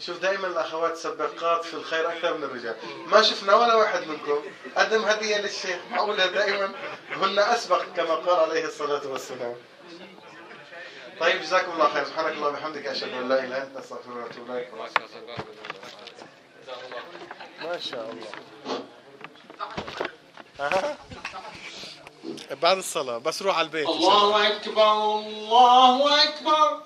شوف دائما الأخوات سباقات في الخير أكثر من الرجال. ما شفنا ولا واحد منكم. قدم هدية للشيخ معقولة دائما. هن أسبق كما قال عليه الصلاة والسلام. طيب جزاكم الله خير. سبحانك اللهم وبحمدك أشهد أن لا إله إلا أنت أستغفرك وأتوب إليك. ما شاء الله. بعد الصلاة بس روح على البيت. الله أكبر الله أكبر.